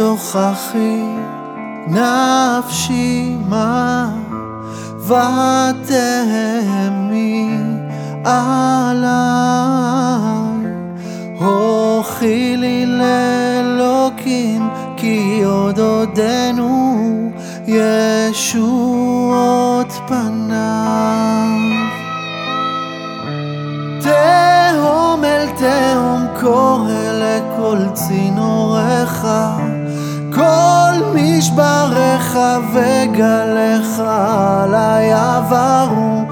תוכחי נפשי מה? ותהמי עליי. הוכי לי לאלוקים כי עוד עודנו ישועות פניו אל תהום קורא לכל צינוריך כל משבריך וגליך עלי עברו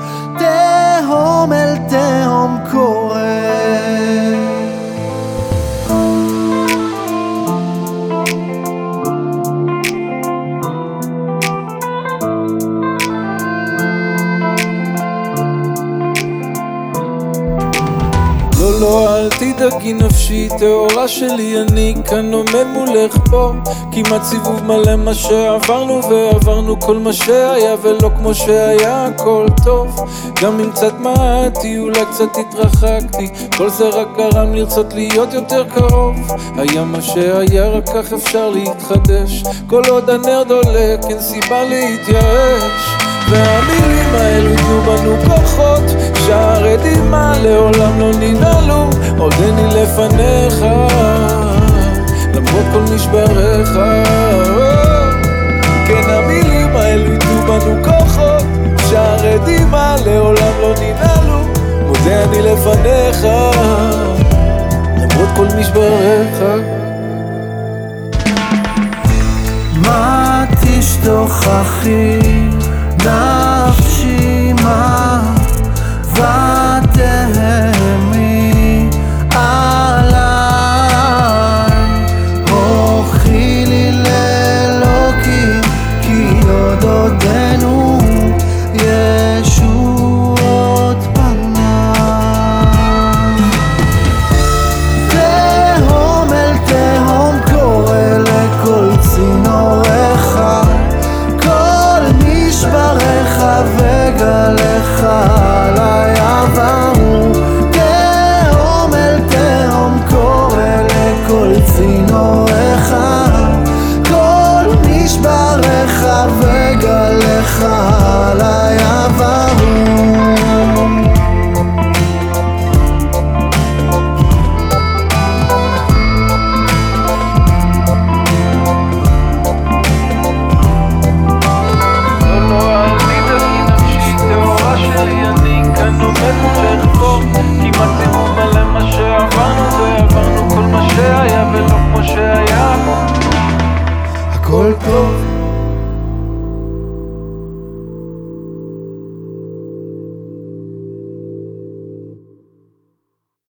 לא, אל תדאגי נפשי, טהורה שלי, אני כאן עומד מולך פה. כמעט סיבוב מלא מה שעברנו, ועברנו כל מה שהיה, ולא כמו שהיה, הכל טוב. גם אם קצת מעטתי, אולי קצת התרחקתי, כל זה רק גרם לרצות להיות יותר קרוב. היה מה שהיה, רק כך אפשר להתחדש. כל עוד הנר דולק, אין סיבה להתייאש. והמילים האלו ייתנו בנו כוחות שערי דמעה לעולם לא עודני לפניך למרות כל משבריך כן המילים האלו ייתנו בנו כוחות שערי דמעה לעולם לא ננעלו. מודה אני לפניך למרות כל משבריך מה תשתוכחי? נפשי